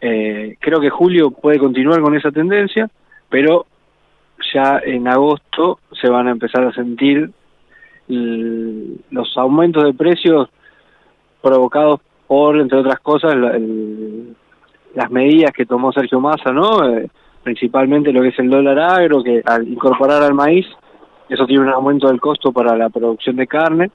Eh, creo que julio puede continuar con esa tendencia, pero ya en agosto se van a empezar a sentir los aumentos de precios provocados por, entre otras cosas, las medidas que tomó Sergio Massa, ¿no? Eh, principalmente lo que es el dólar agro, que al incorporar al maíz, eso tiene un aumento del costo para la producción de carne,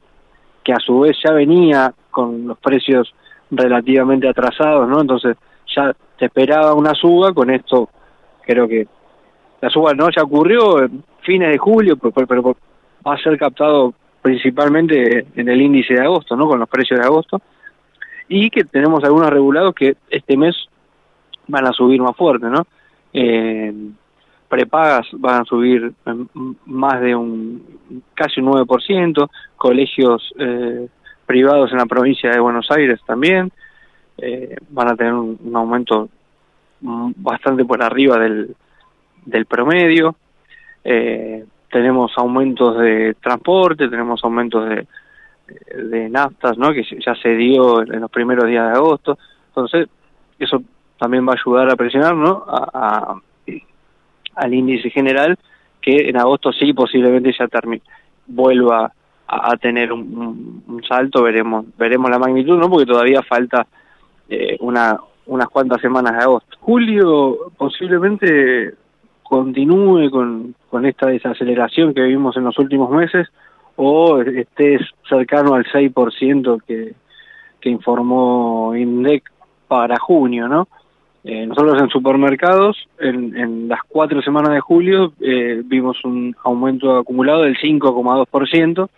que a su vez ya venía con los precios relativamente atrasados, ¿no? Entonces ya se esperaba una suba, con esto creo que la suba no ya ocurrió en fines de julio, pero, va a ser captado principalmente en el índice de agosto, ¿no? Con los precios de agosto. Y que tenemos algunos regulados que este mes van a subir más fuerte, ¿no? Eh, prepagas van a subir más de un casi un 9%, colegios eh, privados en la provincia de Buenos Aires también eh, van a tener un, aumento bastante por arriba del, del promedio. Eh, tenemos aumentos de transporte, tenemos aumentos de, de naftas, ¿no? que ya se dio en los primeros días de agosto. Entonces, eso también va a ayudar a presionar ¿no? a, al índice general, que en agosto sí posiblemente ya termine, vuelva a, tener un, salto, veremos veremos la magnitud, ¿no? porque todavía falta eh, una unas cuantas semanas de agosto. Julio posiblemente continúe con, con esta desaceleración que vimos en los últimos meses o esté cercano al 6% que, que informó INDEC para junio, ¿no? Eh, nosotros en supermercados, en, en, las cuatro semanas de julio, eh, vimos un aumento acumulado del 5,2%,